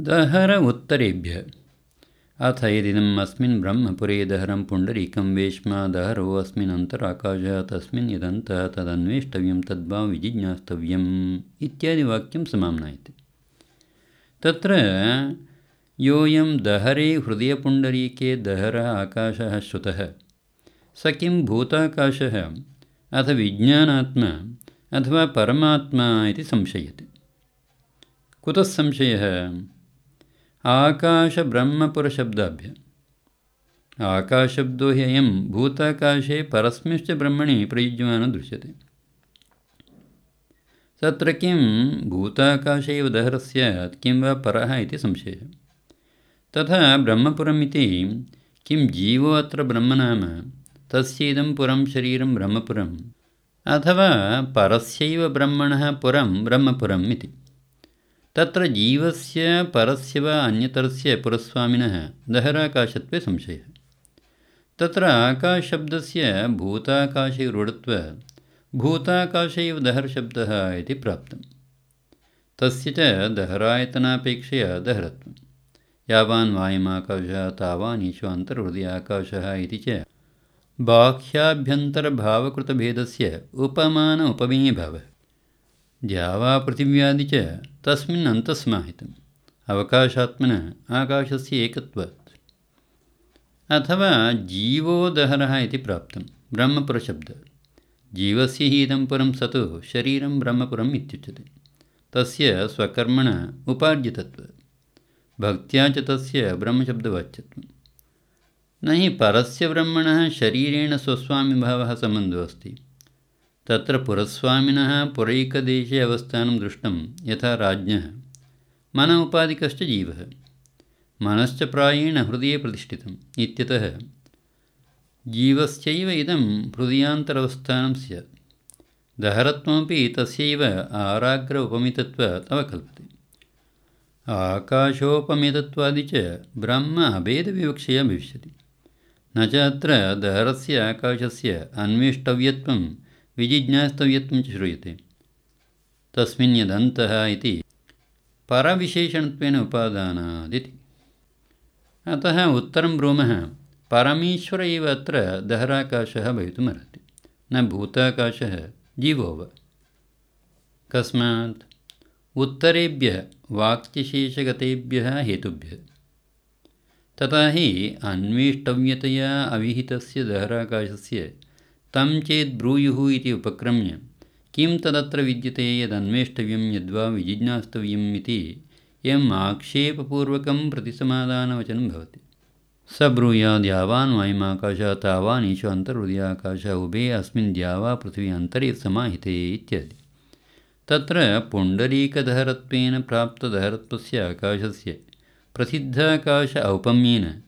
दहर उत्तरेभ्यः। अथ यदिदम् अस्मिन् ब्रह्मपुरे दहरं पुण्डरीकं वेश्मा दहरो अस्मिन्नन्तराकाशः तस्मिन् यदन्तः तदन्वेष्टव्यं तद्वा विजिज्ञास्तव्यम् इत्यादिवाक्यं समाम्नायते। तत्र योऽयं दहरे हृदयपुण्डरीके दहरः आकाशः श्रुतः। स किं भूताकाशः? अथ विज्ञानात्मा अथवा परमात्मा इति संशयते। कुतः संशयः आकाशब्रह्मपुरशब्दाभ्य। आकाशब्दो हि अयं भूताकाशे परस्मिंश्च ब्रह्मणि प्रयुज्यमानो दृश्यते। तत्र किं भूताकाशे एव स्यात् किं वा परः इति संशयः। तथा ब्रह्मपुरम् इति किं जीवो अत्र ब्रह्मनाम तस्य इदं पुरं शरीरं ब्रह्मपुरम् अथवा परस्यैव ब्रह्मणः पुरं ब्रह्मपुरम् इति तत्र जीवस्य परस्य वा अन्यतरस्य पुरस्वामिनः दहराकाशत्वे संशयः। तत्र आकाशशब्दस्य भूताकाशे रूढत्वात् भूताकाशैव दहरशब्दः इति प्राप्तं तस्य च दहरायतनापेक्षया दहरत्वं यावान् वायुमाकाशः तावान् ईश्वान्तर्हृदय आकाशः इति च। बाह्याभ्यन्तरभावकृतभेदस्य उपमान उपमेयभावः द्यावापृथिव्यादि च तस्मिन् अन्तस्माहितम् अवकाशात्मनः आकाशस्य एकत्वात्। अथवा जीवोदहरः इति प्राप्तं ब्रह्मपुरशब्दः। जीवस्य हि इदं पुरं सतु शरीरं ब्रह्मपुरम् इत्युच्यते। तस्य स्वकर्मणः उपार्जितत्वात् भक्त्या च तस्य ब्रह्मशब्दवाच्यत्वं न हि परस्य ब्रह्मणः शरीरेण स्वस्वामिभावः सम्बन्धो अस्ति तत्र पुरस्वामिनः पुरैकदेशे अवस्थानं दृष्टं यथा राज्ञः। मन उपाधिकश्च जीवः। मनश्च प्रायेण हृदये प्रतिष्ठितम् इत्यतः जीवस्यैव इदं हृदयान्तरवस्थानं स्यात्। दहरत्वमपि तस्यैव आराग्र उपमितत्वात् अवकल्पते आकाशोपमितत्वादि च ब्रह्म अभेदविवक्षया भविष्यति। न च अत्र दहरस्य आकाशस्य अन्वेष्टव्यत्वं विजिज्ञास्तव्यत्वं च श्रूयते। तस्मिन् यदन्तः इति परविशेषणत्वेन उपादानादिति। अतः उत्तरं ब्रूमः परमेश्वर एव अत्र दहराकाशः भवितुमर्हति। न भूताकाशः जीवो वा। कस्मात् उत्तरेभ्यः वाक्यशेषगतेभ्यः हेतुभ्यः। तथा हि अन्वेष्टव्यतया अविहितस्य दहराकाशस्य तं चेत् ब्रूयुः इति उपक्रम्य किं तदत्र विद्यते यदन्वेष्टव्यं यद्वा विजिज्ञास्तव्यम् इति एवम् आक्षेपपूर्वकं प्रतिसमाधानवचनं भवति। स ब्रूयाद् यावान् वायुमाकाशः तावान् ईशो अन्तर्हृदयाकाशः उभे अस्मिन् द्यावा पृथिवी अन्तरे समाहिते इत्यादि। तत्र पुण्डरीकदहरत्वेन प्राप्तदहरत्वस्य आकाशस्य प्रसिद्धाकाश औपम्येन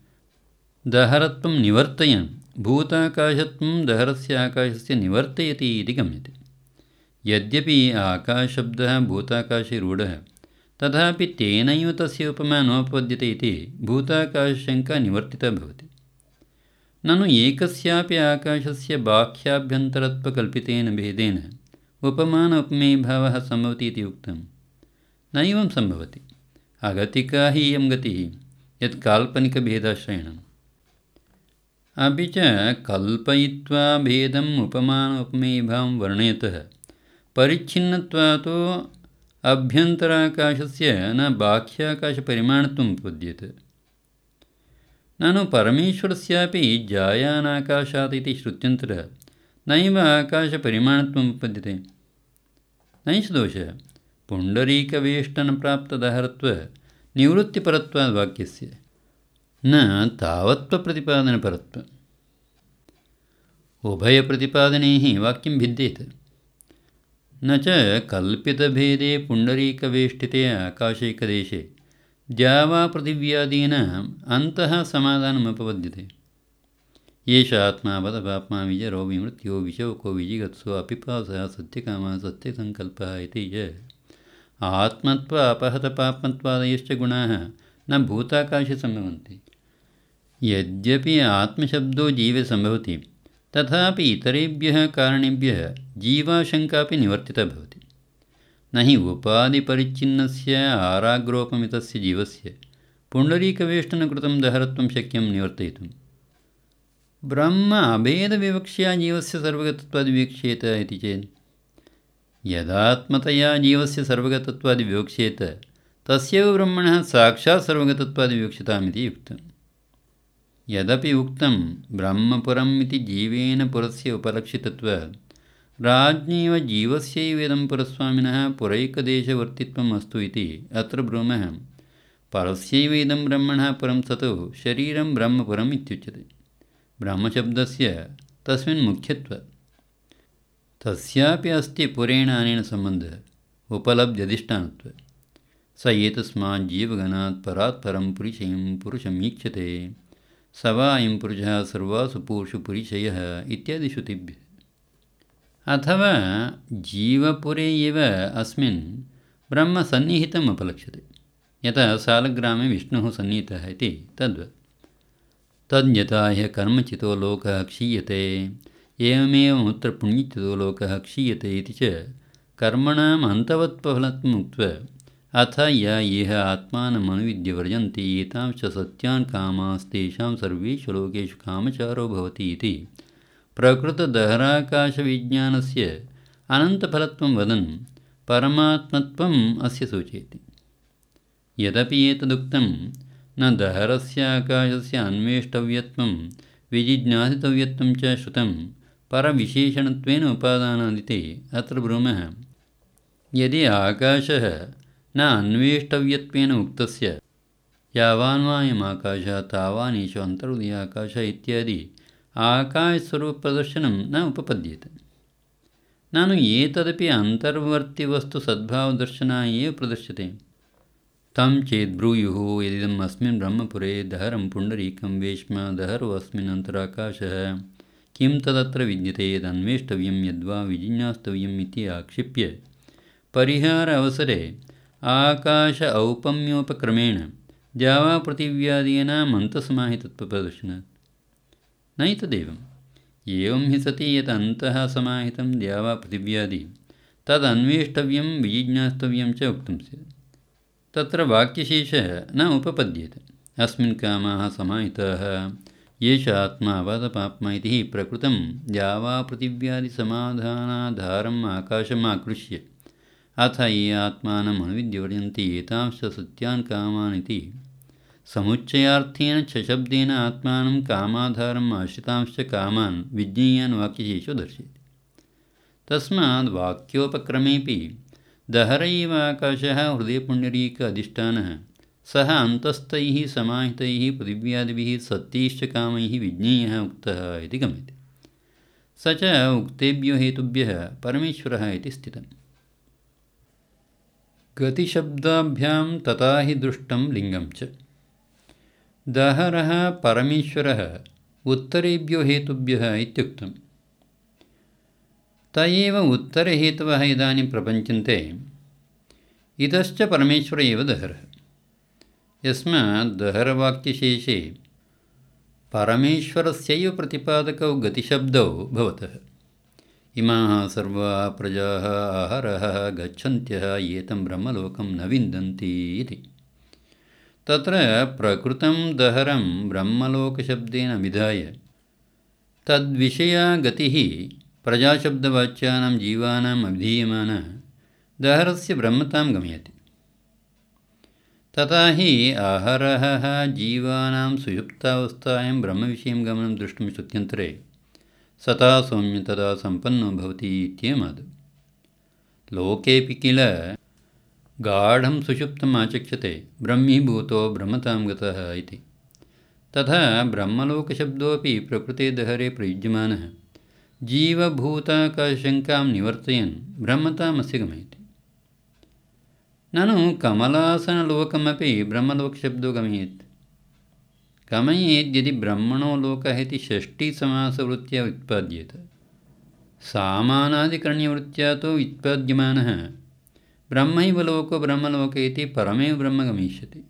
दहरत्वं निवर्तयन् भूताकाशत्वं दहरस्य आकाशस्य निवर्तयति इति गम्यते। यद्यपि आकाशशब्दः भूताकाशे रूढः तथापि तेनैव तस्य उपमा नोपपद्यते इति भूताकाशशङ्का निवर्तिता भवति। ननु एकस्यापि आकाशस्य बाह्याभ्यन्तरत्वकल्पितेन भेदेन उपमान उपमेयभावः सम्भवति इति उक्तं। नैवं सम्भवति। अगतिका हि इयं गतिः यत् काल्पनिकभेदाश्रयणम् अपि च कल्पयित्वा भेदम् वर्णयतः। परिच्छिन्नत्वातो अभ्यन्तराकाशस्य न बाह्याकाशपरिमाणत्वम् उपपद्येत ननु परमेश्वरस्यापि जायानाकाशात् इति श्रुत्यन्तरः नैव आकाशपरिमाणत्वम् उपपद्यते नैष दोषः पुण्डरीकवेष्टनप्राप्तदहरत्वनिवृत्तिपरत्वाद् वाक्यस्य न तावत्त्वप्रतिपादनपरत्वम्। उभयप्रतिपादने हि वाक्यं भिद्येत। न च कल्पितभेदे पुण्डरीकवेष्टिते आकाशैकदेशे द्यावापृथिव्यादीनाम् अन्तः समाधानमुपपद्यते। एष आत्मा वदपाप्मा विजरो विमृत्यो विशोको विजिगत्सो अपिपासः सत्यकामः सत्यसङ्कल्पः इति च। आत्मत्व अपहतपाप्मत्वादयश्च गुणाः न भूताकाशे सम्भवन्ति यद्यपि आत्मशब्दो जीवे सम्भवति तथापि इतरेभ्यः कारणेभ्यः जीवाशङ्कापि निवर्तिता भवति। न हि उपाधिपरिच्छिन्नस्य आराग्रोपमितस्य जीवस्य पुण्डरीकवेष्टनकृतं दहरत्वं शक्यं निवर्तयितुं ब्रह्म अभेदविवक्ष्या जीवस्य सर्वगतत्वादिविवक्ष्येत इति चेत् यदात्मतया जीवस्य सर्वगतत्वादिविवक्ष्येत तस्यैव ब्रह्मणः साक्षात् सर्वगतत्वादिविवक्षिताम् इति उक्तम् यदपि उक्तं ब्रह्मपुरम् इति जीवेन पुरस्य उपलक्षितत्वात् राज्ञेव जीवस्यैव इदं पुरस्वामिनः पुरैकदेशवर्तित्वम् अस्तु इति अत्र ब्रूमः। परस्यैव इदं ब्रह्मणः पुरं ततो शरीरं ब्रह्मपुरम् इत्युच्यते। ब्रह्मशब्दस्य तस्मिन् मुख्यत्वात् तस्यापि अस्ति पुरेण अनेन सम्बन्धः उपलब्ध्यधिष्ठानत्वात् स एतस्मात् जीवगणात् परात् परं पुरुषयं पुरुषमीक्षते स वा अयं पुरुषः सर्वासु पुरुषु पुरुषयः इत्यादि श्रुतिभ्यः अथवा जीवपुरे एव अस्मिन् ब्रह्मसन्निहितम् उपलक्ष्यते। यतः सालग्रामे विष्णुः सन्निहितः इति तद्वत्। तद्यथा ह्यः कर्मचितो लोकः क्षीयते एवमेवमुत्र पुण्यचितो लोकः क्षीयते इति च कर्मणाम् अन्तवत्फलत्वम् उक्त्वा अथ य इह आत्मानमनुविद्यवर्जन्ति एतांश्च सत्यान् कामास्तेषां सर्वेषु लोकेषु कामचारो भवति इति। प्रकृतदहराकाशविज्ञानस्य अनन्तफलत्वं वदन् परमात्मत्वम् अस्य सूचयति। यदपि एतदुक्तं न दहरस्य आकाशस्य अन्वेष्टव्यत्वं विजिज्ञासितव्यत्वं च श्रुतं परविशेषणत्वेन उपादानादिति अत्र ब्रूमः। यदि आकाशः न अन्वेष्टव्यत्वेन उक्तस्य। यावान् वा अयम् आकाशः तावान् ईशो अन्तर्हृदय आकाशः इत्यादि आकाशस्वरूपप्रदर्शनं न उपपद्यते। ननु एतदपि अन्तर्वर्तिवस्तुसद्भावदर्शनाय एव प्रदर्श्यते तं चेत् ब्रूयुः यदिदम् अस्मिन् ब्रह्मपुरे दहरं पुण्डरीकं वेश्म दहरो अस्मिन् अन्तराकाशः। किं तदत्र विद्यते यदन्वेष्टव्यं यद्वा विजिज्ञास्तव्यम् इति आक्षिप्य। परिहार अवसरे आकाश औपम्योपक्रमेण द्यावापृथिव्यादीनाम् अन्तसमाहितत्वप्रदर्शनात् नैतदेवम् एवं हि सति यत् अन्तः समाहितं द्यावापृथिव्यादि तदन्वेष्टव्यं विजिज्ञास्तव्यं च उक्तं स्यात्। तत्र वाक्यशेषः न उपपद्येते। अस्मिन् कामाः समाहिताः एष आत्मा अवदपाप्मा इति प्रकृतं द्यावापृथिव्यादिसमाधानाधारम् आकाशम् आकृष्य अथ ये आत्मानम् अनुविद्यवर्जन्ति एतांश्च सत्यान् कामान् इति समुच्चयार्थेन शशब्देन आत्मानं कामाधारम् आश्रितांश्च कामान् विज्ञेयान् वाक्यशेषो दर्शयति। तस्मात् वाक्योपक्रमेपि दहर एव आकाशः हृदयपुण्डरीक अधिष्ठानः, सः अन्तस्थैः समाहितैः पृथिव्यादिभिः सत्यैश्च कामैः विज्ञेयः उक्तः इति गम्यते। स च उक्तेभ्यो हेतुभ्यः परमेश्वरः इति स्थितम्। गतिशब्दाभ्यां तथा हि दृष्टं लिङ्गं च। दहरः परमेश्वरः उत्तरेभ्यो हेतुभ्यः इत्युक्तम्। त एव उत्तरहेतवः इदानीं प्रपञ्चन्ते। इतश्च परमेश्वर एव दहरः। यस्मात् दहरवाक्यशेषे परमेश्वरस्यैव प्रतिपादकौ गतिशब्दौ भवतः इमाः सर्वाः प्रजाः आहरः गच्छन्त्यः एतं ब्रह्मलोकं न विन्दन्ति इति। तत्र प्रकृतं दहरं ब्रह्मलोकशब्देन विधाय तद्विषया गतिः प्रजाशब्दवाच्यानां जीवानाम् अभिधीयमाना दहरस्य ब्रह्मतां गमयति। तथा हि आहरः जीवानां सुयुक्तावस्थायां ब्रह्मविषयं गमनं द्रष्टुं श्रुत्यन्तरे सता सौम्य तदा सम्पन्नो भवति इत्येमादौ। लोकेऽपि किल? गाढं सुषुप्तम् आचक्ष्यते ब्रह्मीभूतो ब्रह्मतां गतः इति। तथा ब्रह्मलोकशब्दोऽपि प्रकृते दहरे प्रयुज्यमानः। जीवभूताकाशङ्कां निवर्तयन् ब्रह्मतामस्य गमयति। ननु कमलासनलोकमपि ब्रह्मलोकशब्दो गमयेत् गमयेद्यदि ब्रह्मणो लोकः इति षष्ठीसमासवृत्त्या उत्पाद्येत। सामानादिकरण्यवृत्त्या तु उत्पाद्यमानः। ब्रह्मैव लोको ब्रह्मलोक इति परमेव ब्रह्म गमिष्यति।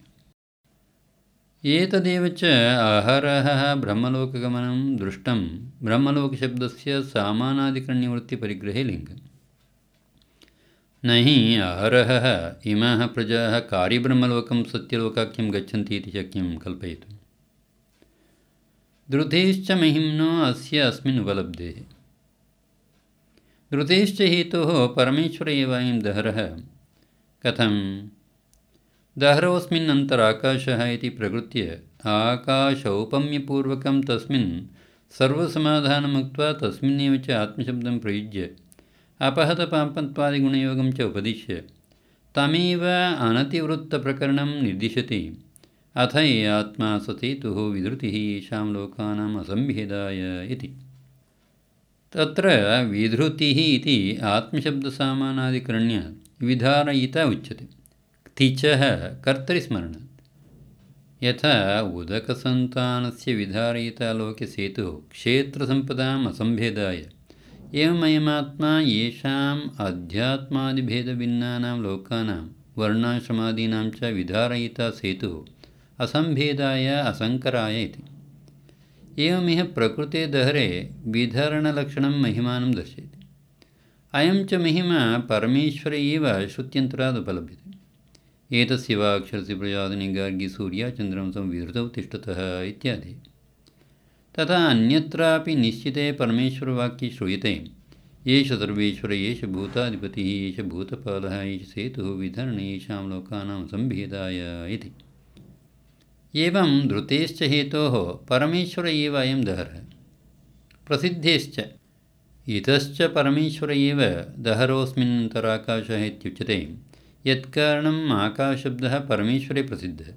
एतदेव च आहरः ब्रह्मलोकगमनं दृष्टं ब्रह्मलोकशब्दस्य सामानादिकरण्यवृत्तिपरिग्रहे लिङ्गम्। न हि अहरहः इमाः प्रजाः कार्यब्रह्मलोकं सत्यलोकाख्यं गच्छन्ति इति शक्यं कल्पयितुम् धृतेश्च महिम्नो अस्य अस्मिन् उपलब्धेः। धृतेश्च हेतोः परमेश्वर एव अयं दहरः। कथं दहरोऽस्मिन् अन्तराकाशः इति प्रकृत्य आकाशौपम्यपूर्वकं तस्मिन् सर्वसमाधानमुक्त्वा तस्मिन्नेव च आत्मशब्दं प्रयुज्य अपहतपापत्वादिगुणयोगं च उपदिश्य तमेव अनतिवृत्तप्रकरणं निर्दिशति अथ ये आत्मा सचेतुः विधृतिः येषां लोकानाम् असम्भेदाय इति। तत्र विधृतिः इति आत्मशब्दसामानादिकरण्यात् विधारयिता उच्यते। तिचः कर्तरिस्मरणात् यथा उदकसन्तानस्य विधारयिता लोके सेतुः क्षेत्रसम्पदाम् असम्भेदाय एवमयमात्मा येषाम् अध्यात्मादिभेदभिन्नानां लोकानां वर्णाश्रमादीनां च विधारयिता सेतुः असम्भेदाय असङ्कराय इति। एवमिह प्रकृते दहरे विधरणलक्षणं महिमानं दर्शयति। अयं च महिमा परमेश्वर एव श्रुत्यन्तरादुपलभ्यते। एतस्य वा अक्षरस्य प्रजादिनि गार्गी सूर्याचन्द्रं संविधृतौ तिष्ठतः इत्यादि। तथा अन्यत्रापि निश्चिते परमेश्वरवाक्ये श्रूयते एष सर्वेश्वर एष भूताधिपतिः एष भूतपालः एष सेतुः, विधरणे, येषां लोकानां सम्भेदाय इति। एवं धृतेश्च हेतोः परमेश्वर एव अयं दहरः। प्रसिद्धेश्च। इतश्च परमेश्वर एव दहरोऽस्मिन्नन्तराकाशः इत्युच्यते। यत्कारणम् आकाशब्दः परमेश्वरे प्रसिद्धः।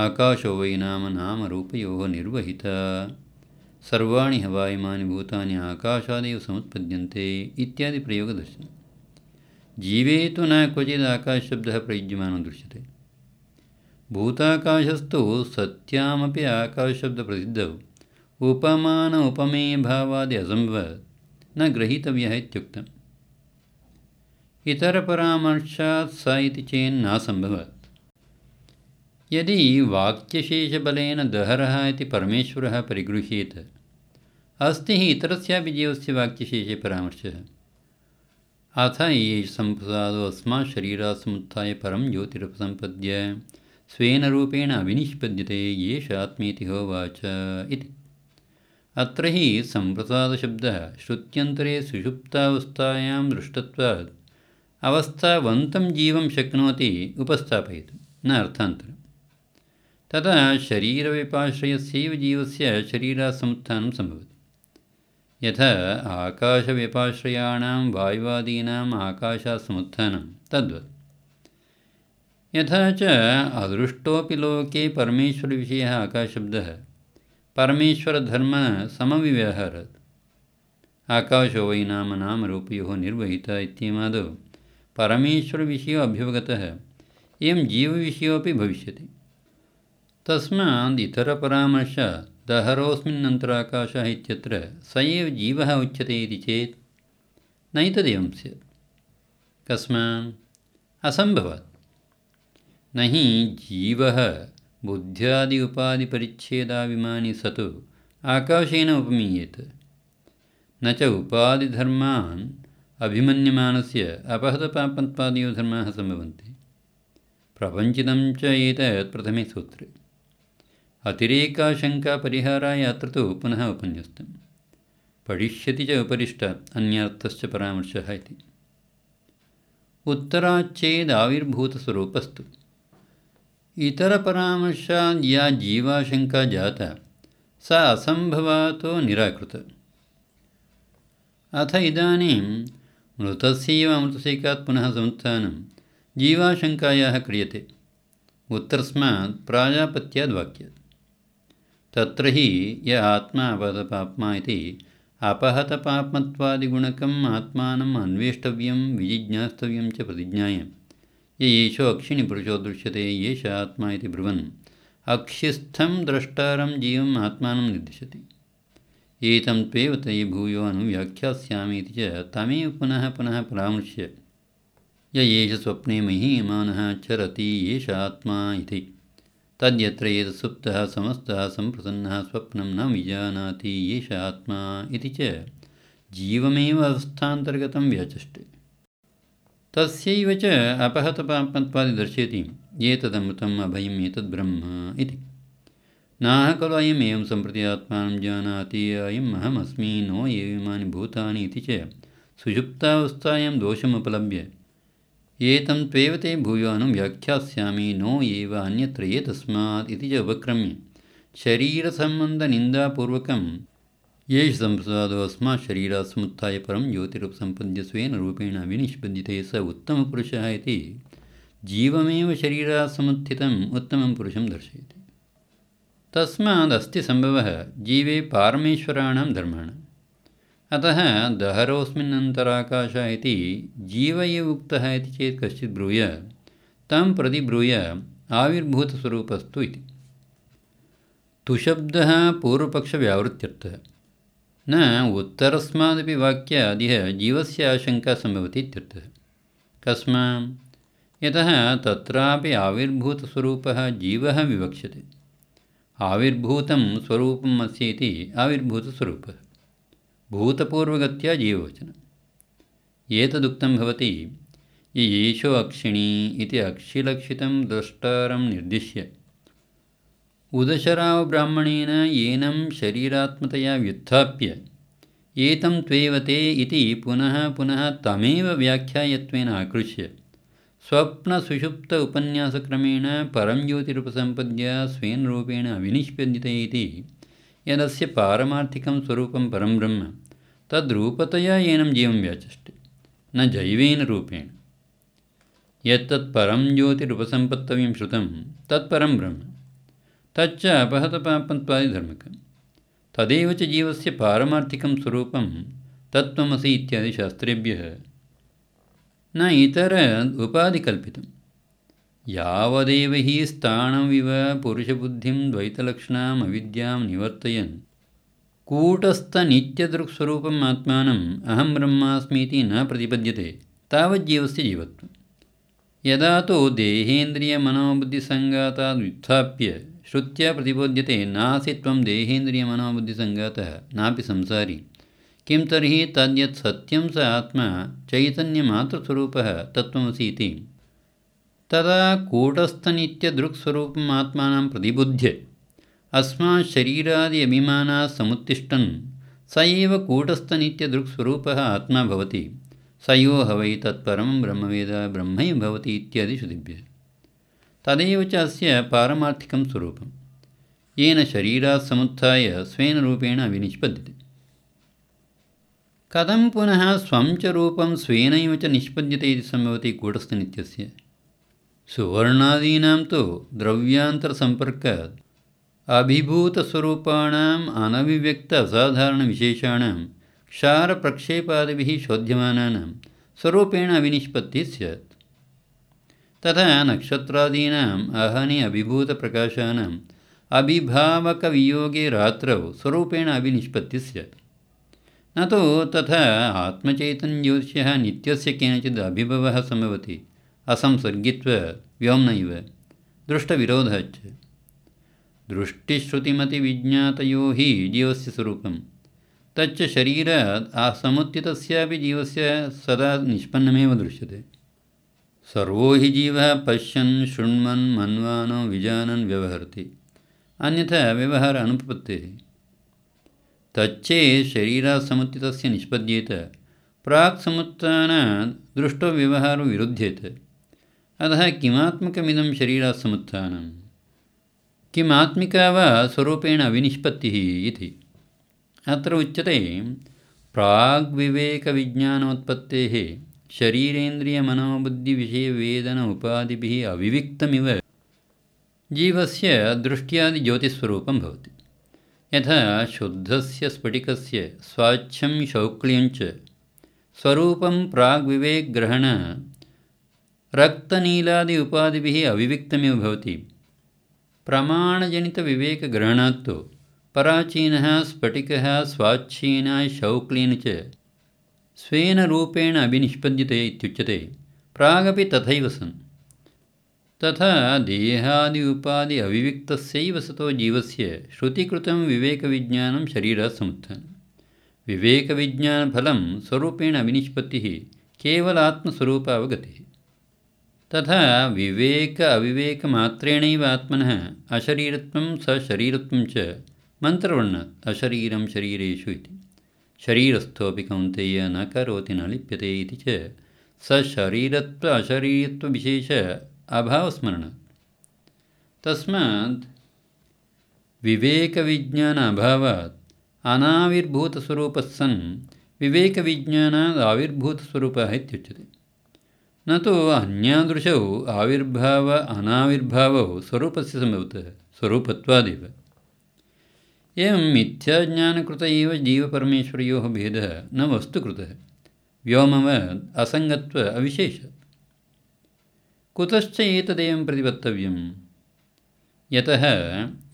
आकाशो वै नाम नामरूपयोः निर्वहिता। सर्वाणि हवायमानि भूतानि आकाशादेव समुत्पद्यन्ते इत्यादि प्रयोगदर्शनं। जीवे तु न क्वचित् आकाशशब्दः प्रयुज्यमानो दृश्यते भूताकाशस्तु सत्यामपि आकाशशब्दप्रसिद्धौ। उपमान उपमेयभावादि असम्भवात्। न ग्रहीतव्यः इत्युक्तम्। इतरपरामर्शात् स इति चेन्नासम्भवात् यदि वाक्यशेषबलेन दहरः इति परमेश्वरः परिगृह्येत, अस्ति हि इतरस्यापि जीवस्य वाक्यशेषे परामर्शः। अथ एष सम्प्रसादो अस्मात् शरीरात् समुत्थाय परं ज्योतिरुपसम्पद्य। स्वेन रूपेण अविनिष्पद्यते एष आत्मेति होवाच इति। अत्र हि सम्प्रसादशब्दः श्रुत्यन्तरे सुषुप्तावस्थायां दृष्टत्वात्। अवस्थावन्तं जीवं शक्नोति उपस्थापयितुं न अर्थान्तरं। तदा शरीरव्यपाश्रयस्यैव जीवस्य शरीरासमुत्थानं सम्भवति। यथा आकाशव्यपाश्रयाणां वायुवादीनाम् आकाशासमुत्थानं तद्वत् यथा च अदृष्टोऽपि लोके परमेश्वरविषयः आकाशशब्दः। परमेश्वरधर्मसमविव्यवहरत् आकाशो वै नाम नामरूपयोः निर्वहितः इत्येमादौ परमेश्वरविषयो अभ्युपगतः एवं जीवविषयोपि भविष्यति। तस्मात् इतरपरामर्शात् दहरोऽस्मिन्नन्तराकाशः इत्यत्र स एव जीवः उच्यते इति चेत् नैतदेवं स्यात्। कस्मात् असम्भवात् न हि जीवः बुद्ध्यादि उपाधिपरिच्छेदाभिमानी सतु आकाशेन उपमीयेत। न च उपाधिधर्मान् अभिमन्यमानस्य अपहतपापत्वादयो धर्माः सम्भवन्ति प्रपञ्चितं च एतत् प्रथमे सूत्रे। अतिरेकाशङ्कापरिहाराय अत्र तु पुनः उपन्यस्तं पठिष्यति च उपरिष्टात् अन्यार्थश्च परामर्शः इति। उत्तराच्चेदाविर्भूतस्वरूपस्तु इतरपरामर्शात् या जीवाशङ्का जाता सा असम्भवातो निराकृत। अथ इदानीं मृतस्यैव अमृतसेकात् पुनः समुत्थानं जीवाशङ्कायाः क्रियते। उत्तरस्मात् प्राजापत्याद्वाक्यात् तत्र हि य आत्मा अपहतपाप्मा इति अपहतपाप्मत्वादिगुणकम् आत्मानम् अन्वेष्टव्यं विजिज्ञास्तव्यं च प्रतिज्ञाय य एषो अक्षिणिपुरुषो दृश्यते एष आत्मा इति ब्रुवन्। अक्षिस्थं द्रष्टारं जीवम् आत्मानं निर्दिशति। एतं त्वेव तैः भूयो अनुव्याख्यास्यामि इति च तमेव पुनः पुनः परामृश्य। य एष स्वप्ने महीयमानः चरति एष आत्मा इति। तद्यत्र एतत् सुप्तः, समस्तः, सम्प्रसन्नः, स्वप्नं न विजानाति एष आत्मा इति च। जीवमेव अवस्थान्तर्गतं तस्यैव च अपहतपापत्वादि दर्शयति। एतदमृतम् अभयम् एतद्ब्रह्म इति। नाह खलु अयम् एवं सम्प्रति आत्मानं जानाति अयम् अहमस्मि नो एवमानि भूतानि इति च सुषुप्तावस्थायां दोषमुपलभ्य। एतं त्वेव ते भूयानं व्याख्यास्यामि नो एव अन्यत्र एतस्मात् इति च उपक्रम्य। शरीरसम्बन्धनिन्दापूर्वकं येष सम्प्रसादो अस्मात् शरीरात् समुत्थाय परं ज्योतिरुपसम्पद्य स्वेन रूपेण विनिष्पद्यते स उत्तमपुरुषः इति। जीवमेव शरीरात् समुत्थितम् उत्तमं पुरुषं दर्शयति। तस्मादस्ति सम्भवः जीवे पारमेश्वराणां धर्माणाम्। अतः दहरोऽस्मिन्नन्तराकाश इति जीव एव उक्तः इति चेत् कश्चित् ब्रूय, तं प्रतिब्रूय आविर्भूतस्वरूपस्तु तुशब्दः पूर्वपक्षव्यावृत्त्यर्थः न उत्तरस्मादपि वाक्यादिह जीवस्य आशङ्का सम्भवति इत्यर्थः। कस्मात् यतः तत्रापि आविर्भूतस्वरूपः जीवः विवक्ष्यते। आविर्भूतं स्वरूपम् अस्य इति आविर्भूतस्वरूपः। भूतपूर्वगत्या जीववचनम् एतदुक्तं भवति येषो अक्षिणी इति अक्षिलक्षितं द्रष्टारं निर्दिश्य उदशरावब्राह्मणेन येनं शरीरात्मतया व्युत्थाप्य। एतं त्वेवते इति पुनः पुनः तमेव व्याख्यायत्वेन आकृष्य। स्वप्नसुषुप्त उपन्यासक्रमेण परं ज्योतिरुपसम्पद्य स्वेन रूपेण अविनिष्पद्यते इति यदस्य पारमार्थिकं स्वरूपं परं ब्रह्म तद्रूपतया एनं जीवं व्याचष्टे न जैवेन रूपेण। यत्तत् परं ज्योतिरुपसम्पत्तव्यं श्रुतं तत्परं ब्रह्म तच्च अपहतपापत्वादिधर्मकं तदेव च जीवस्य पारमार्थिकं स्वरूपं तत्त्वमसि इत्यादिशास्त्रेभ्यः न इतर उपाधिकल्पितं यावदेव हि स्थाणमिव पुरुषबुद्धिं द्वैतलक्षणाम् अविद्यां निवर्तयन्। कूटस्थनित्यदृक्स्वरूपम् आत्मानम् अहं ब्रह्मास्मीति न प्रतिपद्यते तावज्जीवस्य जीवत्वं यदा तु देहेन्द्रियमनोबुद्धिसङ्गाताद् श्रुत्या प्रतिबोध्यते नासि त्वं देहेन्द्रियमनोबुद्धिसङ्गातः नापि संसारी। किं तर्हि तद्यत् सत्यं स आत्मा चैतन्यमात्रस्वरूपः तत्त्वमसि इति तदा कूटस्थनित्यदृक्स्वरूपम् आत्मानं प्रतिबुध्य अस्मात् शरीरादि अभिमानात् समुत्तिष्ठन् स एव कूटस्थनित्यदृक्स्वरूपः आत्मा भवति। स यो ह वै तत्परं ब्रह्मवेद ब्रह्मैव भवति इत्यादि श्रुतिभ्यः तदेव च अस्य पारमार्थिकं स्वरूपं येन शरीरात् समुत्थाय स्वेन रूपेण विनिष्पद्यते कथं पुनः स्वं च रूपं स्वेनैव च निष्पद्यते इति सम्भवति कूटस्थनित्यस्य सुवर्णादीनां तु द्रव्यान्तरसम्पर्कात् अभिभूतस्वरूपाणाम् अनभिव्यक्त असाधारणविशेषाणां क्षारप्रक्षेपादिभिः शोध्यमानानां स्वरूपेण अविनिष्पत्तिः स्यात् तथा नक्षत्रादीनाम् अहनि अभिभूतप्रकाशानाम् अभिभावकवियोगे रात्रौ स्वरूपेण अभिनिष्पत्तिः स्यात् न तु तथा आत्मचैतन्यज्योतिषः नित्यस्य केनचित् अभिभवः सम्भवति असंसर्गित्वव्योम्न इव दृष्टविरोधः च दृष्टिश्रुतिमतिविज्ञातयो हि जीवस्य स्वरूपं तच्च शरीरात् समुत्थितस्यापि जीवस्य सदा निष्पन्नमेव दृश्यते। सर्वो हि जीवः पश्यन् शृण्वन् मन्वानो विजानन् व्यवहरति। अन्यथा व्यवहार अनुपत्तेः तच्चे शरीरात् समुत्थितस्य निष्पद्येत प्राक् समुत्थानात् दृष्टो व्यवहारो विरुध्येत। अतः किमात्मकमिदं शरीरात् समुत्थानं किमात्मिका वा स्वरूपेण अविनिष्पत्तिः इति। अत्र उच्यते प्राग्विवेकविज्ञानोत्पत्तेः शरीरेन्द्रियमनोबुद्धिविषयवेदन उपाधिभिः अविविक्तमिव जीवस्य दृष्ट्यादिज्योतिस्वरूपं भवति। यथा शुद्धस्य स्फटिकस्य स्वाच्छं शौक्ल्यञ्च स्वरूपं प्राग्विवेकग्रहण रक्तनीलादि उपाधिभिः अविविक्तमिव भवति। प्रमाणजनितविवेकग्रहणात् तु पराचीनः स्फटिकः स्वाच्छेन शौक्लेन च स्वेन रूपेण अभिनिष्पद्यते इत्युच्यते। प्रागपि तथैव सन्। तथा देहादि उपाधि अविविक्तस्यैव सतो जीवस्य श्रुतिकृतं विवेकविज्ञानं शरीरात् समुत्थानं। विवेकविज्ञानफलं स्वरूपेण अविनिष्पत्तिः केवलात्मस्वरूपावगतिः। तथा विवेक अविवेकमात्रेणैव आत्मनः अशरीरत्वं सशरीरत्वं च मन्त्रवर्णात् अशरीरं शरीरेषु इति शरीरस्थोऽपि कौन्तेय न करोति न लिप्यते इति च। सशरीरत्व अशरीरत्वविशेष अभावस्मरणात् तस्मात् विवेकविज्ञान अभावात् अनाविर्भूतस्वरूपः सन् विवेकविज्ञानात् आविर्भूतस्वरूपः इत्युच्यते। न तु अन्यादृशौ आविर्भाव अनाविर्भावौ स्वरूपस्य सम्भवतः स्वरूपत्वादेव एवं मिथ्याज्ञानकृत एव जीवपरमेश्वरयोः भेदः न वस्तुकृतः। व्योमवद् असङ्गत्व अविशेषः। कुतश्च एतदेवं प्रतिपत्तव्यं? यतः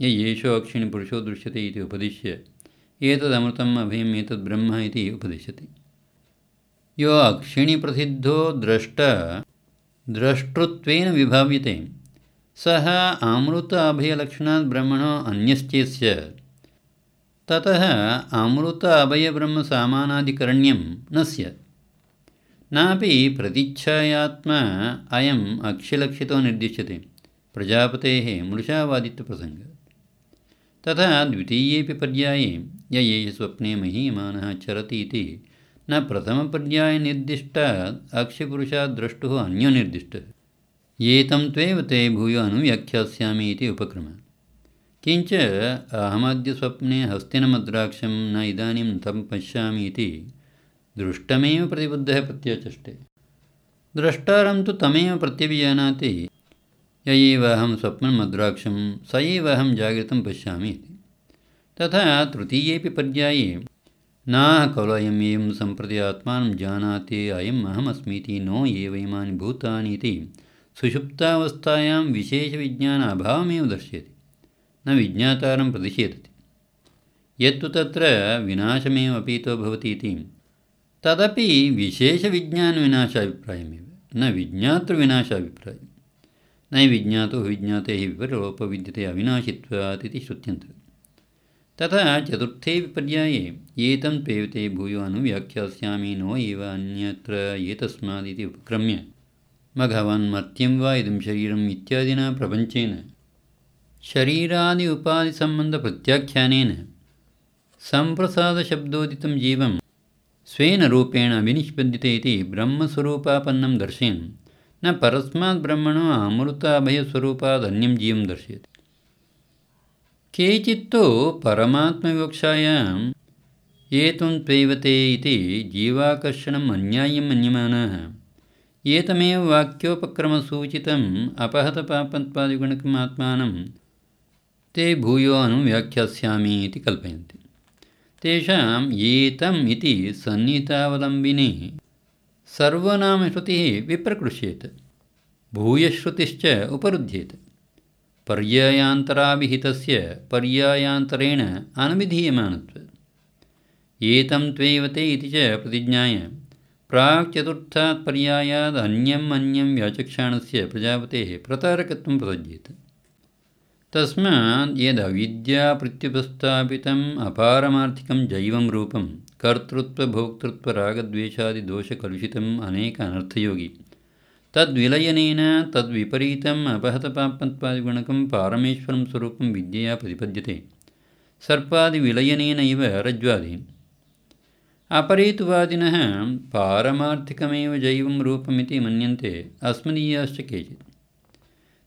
य एषो अक्षिणिपुरुषो दृश्यते इति उपदिश्य एतदमृतम् अभयम् एतद् ब्रह्म इति उपदिश्यते। यो अक्षिणिप्रसिद्धो द्रष्ट द्रष्टृत्वेन विभाव्यते। सः अमृत अभयलक्षणात् ब्रह्मणो अन्यश्चेस्य ततः अमृत अभयब्रह्मसामानाधिकरण्यं न स्यात् नापि प्रतिच्छायात्मा अयम् अक्षिलक्षितो निर्दिश्यते। प्रजापतेः मृषावादित्यप्रसङ्गात् तथा द्वितीयेऽपि पर्याये य एष स्वप्ने महीयमानः चरति इति न प्रथमपर्यायनिर्दिष्टात् अक्षिपुरुषात् द्रष्टुः अन्यो निर्दिष्टः। एतं त्वेव ते भूयो अनुव्याख्यास्यामि इति उपक्रमः किञ्च अहमद्य स्वप्ने हस्तिनमद्राक्षं न इदानीं तं पश्यामि इति दृष्टमेव प्रतिबुद्धः प्रत्यचष्टे द्रष्टारं तु तमेव प्रत्यभिजानाति य एव अहं स्वप्नं मद्राक्षं स एव अहं जागृतं पश्यामि इति। तथा तृतीयेऽपि पर्याये खलु एवं सम्प्रति आत्मानं जानाति अयम् अहमस्मीति नो एव इमानि भूतानि इति सुषुप्तावस्थायां विशेषविज्ञान अभावमेव दर्शयति न विज्ञातारं प्रतिषेधति यत्तु तत्र विनाशमेव अपीतो भवति इति तदपि विशेषविज्ञानविनाशाभिप्रायमेव न विज्ञातृविनाशाभिप्रायं न विज्ञातो विज्ञाते विपरलोपो विद्यते अविनाशित्वात् इति श्रुत्यन्ते तथा चतुर्थे पर्याये एतं पेवते भूयो अनुव्याख्यास्यामि नो एव अन्यत्र एतस्मादिति उपक्रम्य भगवान् मर्त्यं वा इदं शरीरम् इत्यादिना प्रपञ्चेन शरीरादि उपाधिसम्बन्धप्रत्याख्यानेन सम्प्रसादशब्दोदितं जीवं स्वेन रूपेण विनिष्पद्यते इति ब्रह्मस्वरूपापन्नं दर्शयन् न परस्मात् ब्रह्मणो अमृताभयस्वरूपादन्यं जीवं दर्शयति केचित्तु परमात्मविवक्षायाम् एतं त्वैवते इति जीवाकर्षणम् अन्याय्यं मन्यमानाः एतमेव वाक्योपक्रमसूचितम् अपहतपापत्वादिगुणकम् आत्मानं ते भूयो अनुव्याख्यास्यामि इति कल्पयन्ति। तेषाम् एतम् इति सन्निहितावलम्बिनी सर्वनामश्रुतिः विप्रकृष्येत् भूयश्रुतिश्च उपरुध्येत्। पर्यायान्तराभिहितस्य पर्यायान्तरेण अनुविधीयमानत्वात् एतं त्वैवते इति च प्रतिज्ञाय प्राक् चतुर्थात् पर्यायात् अन्यं व्याचक्षाणस्य प्रजापतेः प्रतारकत्वं प्रसज्येत् तस्मात् यदविद्याप्रत्युपस्थापितम् अपारमार्थिकं जैवं रूपं कर्तृत्वभोक्तृत्वरागद्वेषादिदोषकलुषितम् अनेक अनर्थयोगी। तद्विलयनेन तद्विपरीतम् अपहतपापत्वादिगुणकं पारमेश्वरं स्वरूपं विद्यया प्रतिपद्यते। सर्पादिविलयनेन इव रज्ज्वादि। अपरेतुवादिनः पारमार्थिकमेव जैवं रूपमिति मन्यन्ते। अस्मदीयाश्च केचित्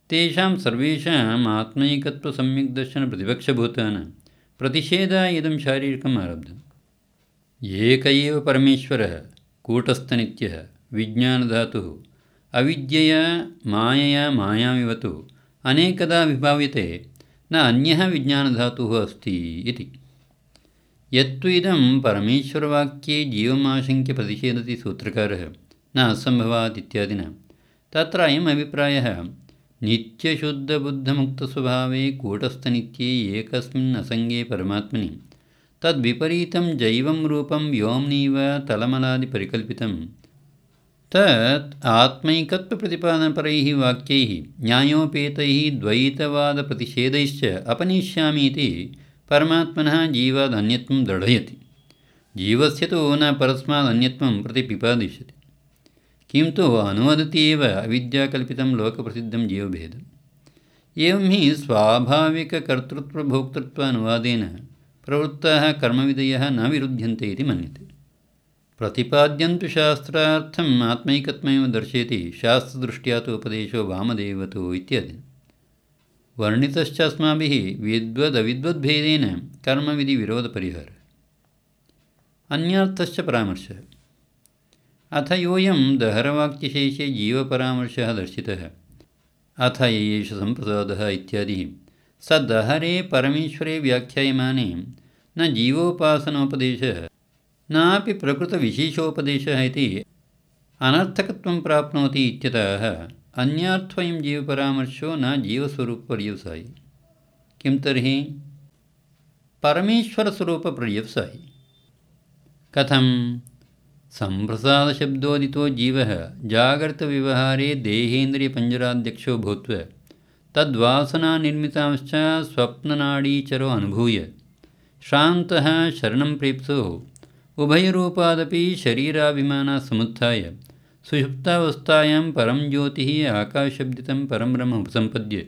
तेषां सर्वेषाम् आत्मैकत्वसम्यग्दर्शनप्रतिपक्षभूतानां प्रतिषेधाय इदं शारीरिकम् आरब्धम्। एक एव परमेश्वरः कूटस्थनित्यः विज्ञानधातुः अविद्यया मायया मायामिवतु अनेकदा विभाव्यते न अन्यः विज्ञानधातुः अस्ति इति। यत्तु इदं परमेश्वरवाक्ये जीवमाशङ्क्य प्रतिषेधति सूत्रकारः न असम्भवात् इत्यादिना तत्र अयम् अभिप्रायः नित्यशुद्धबुद्धमुक्तस्वभावे कूटस्थनित्ये एकस्मिन् असङ्गे परमात्मनि। तद्विपरीतं जैवं रूपं व्योम्नीव तलमलादिपरिकल्पितं। तत् आत्मैकत्वप्रतिपादनपरैः वाक्यैः न्यायोपेतैः द्वैतवादप्रतिषेधैश्च अपनेष्यामि इति परमात्मनः जीवादन्यत्वं दृढयति। जीवस्य तु न परस्मादन्यत्वं प्रतिपिपादिष्यति किं तु अनुवदति एव अविद्याकल्पितं लोकप्रसिद्धं जीवभेदम्। एवं हि स्वाभाविककर्तृत्वभोक्तृत्वानुवादेन प्रवृत्ताः कर्मविधयः न विरुध्यन्ते इति मन्यते। प्रतिपाद्यन्तु शास्त्रार्थम् आत्मैकत्वमेव दर्शयति शास्त्रदृष्ट्या तु उपदेशो वामदेवतो इत्यादि। वर्णितश्च अस्माभिः विद्वदविद्वद्भेदेन कर्मविधिविरोधपरिहारः। अन्यार्थश्च परामर्शः अथ योऽयं दहरवाक्यशेषे जीवपरामर्शः दर्शितः। अथ एष सम्प्रसादः इत्यादिः। स दहरे परमेश्वरे व्याख्यायमाने। न जीवोपासनोपदेशः। नापि प्रकृतविशेषोपदेशः इति अनर्थकत्वं प्राप्नोति इत्यतः अन्यार्थोऽयं जीवपरामर्शो न जीवस्वरूपपर्यवसायि। किं तर्हि? परमेश्वरस्वरूपपर्यवसायि। कथं सम्प्रसादशब्दोदितो जीवः जागृतव्यवहारे देहेन्द्रियपञ्जराध्यक्षो भूत्वा। तद्वासनानिर्मितांश्च स्वप्ननाडीचरो अनुभूय। श्रान्तः शरणं प्रेप्सुः। उभयरूपादपि शरीराभिमानात् सुषुप्तावस्थायां परं ज्योतिः आकाशब्दितं परं ब्रह्म उपसम्पद्य।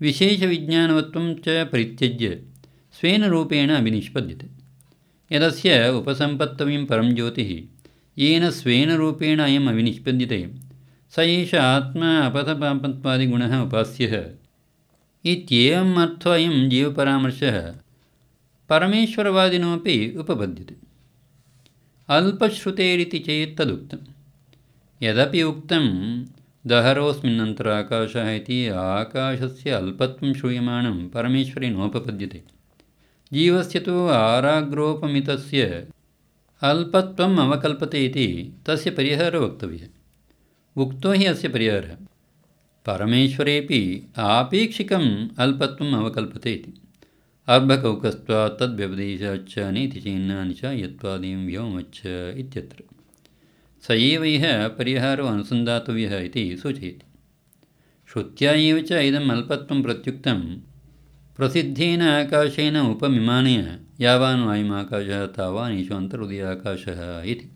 विशेषविज्ञानवत्वं च परित्यज्य। स्वेन रूपेण अभिनिष्पद्यते। यदस्य उपसम्पत्तव्यं परं ज्योतिः येन स्वेन रूपेण अयम् अभिनिष्पद्यते स एष आत्मा अपथपापत्वादिगुणः उपास्यः। इत्येवम् अर्थोऽयं जीवपरामर्शः परमेश्वरवादिनोपि उपपद्यते। अल्पश्रुतेरिति चेत् तदुक्तं यदपि उक्तं दहरोऽस्मिन्नन्तराकाशः इति आकाशस्य अल्पत्वं श्रूयमाणं परमेश्वरे नोपपद्यते जीवस्य तु आराग्रोपमितस्य अल्पत्वम् अवकल्पते इति तस्य परिहारो वक्तव्यः। उक्तो हि अस्य परिहारः। परमेश्वरेपि आपेक्षिकम् अल्पत्वम् अवकल्पते इति। अर्भकौकस्त्वात् तद्व्यपदेशाच्च नीतिचिह्नानि च यत्त्वादीं व्योमच्च इत्यत्र। स एव इह परिहारो अनुसन्धातव्यः इति सूचयति। श्रुत्या एव च इदम् अल्पत्वं प्रत्युक्तं प्रसिद्धेन आकाशेन उपमिमानेन यावान् वायुमाकाशः तावान् अन्तर्हृदयाकाशः इति।